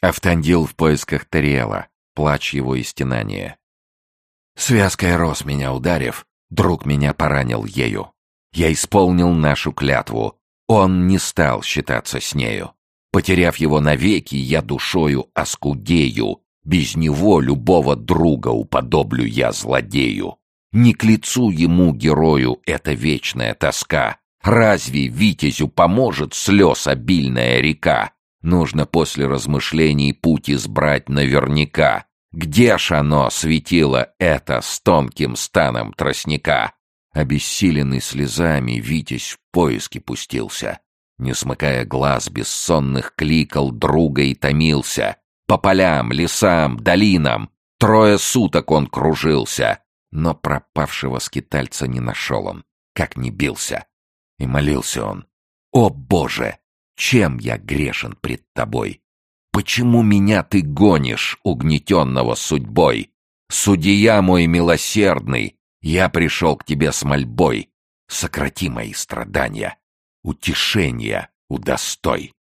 Автандил в поисках Тариэла, плач его и стенание. Связкой роз меня ударив, друг меня поранил ею. Я исполнил нашу клятву, он не стал считаться с нею. Потеряв его навеки, я душою оскудею, без него любого друга уподоблю я злодею. Не к лицу ему, герою, эта вечная тоска. Разве витязю поможет слез обильная река? Нужно после размышлений путь избрать наверняка. Где ж оно светило это с тонким станом тростника? Обессиленный слезами, Витязь в поиски пустился. Не смыкая глаз, бессонных кликал друга и томился. По полям, лесам, долинам. Трое суток он кружился. Но пропавшего скитальца не нашел он, как не бился. И молился он. «О, Боже! Чем я грешен пред тобой? Почему меня ты гонишь, угнетенного судьбой? Судья мой милосердный, я пришел к тебе с мольбой. Сократи мои страдания, утешения удостой.